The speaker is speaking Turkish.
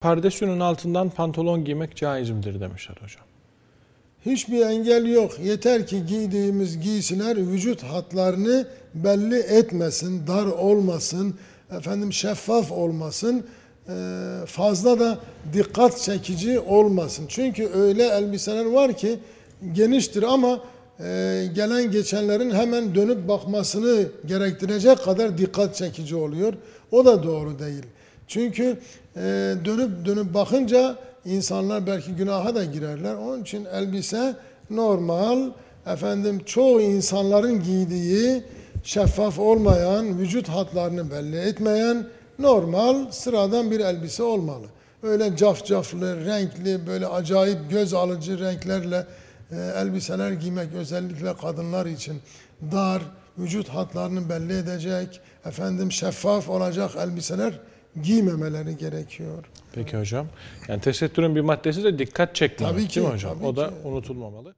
Pardesünün altından pantolon giymek caiz midir demişler hocam. Hiçbir engel yok. Yeter ki giydiğimiz giysiler vücut hatlarını belli etmesin, dar olmasın, efendim şeffaf olmasın, eee, fazla da dikkat çekici olmasın. Çünkü öyle elbiseler var ki geniştir ama eee, gelen geçenlerin hemen dönüp bakmasını gerektirecek kadar dikkat çekici oluyor. O da doğru değil. Çünkü eee, dönüp dönüp bakınca insanlar belki günaha da girerler. Onun için elbise normal, efendim çoğu insanların giydiği şeffaf olmayan, vücut hatlarını belli etmeyen normal, sıradan bir elbise olmalı. Öyle cafcaflı, renkli, böyle acayip göz alıcı renklerle e, elbiseler giymek özellikle kadınlar için dar, vücut hatlarını belli edecek, efendim şeffaf olacak elbiseler giymemeleri gerekiyor. Peki hocam. Yani tesettürün bir maddesi de dikkat çekmemek Tabii ki, değil mi hocam? tabii o da ki. unutulmamalı.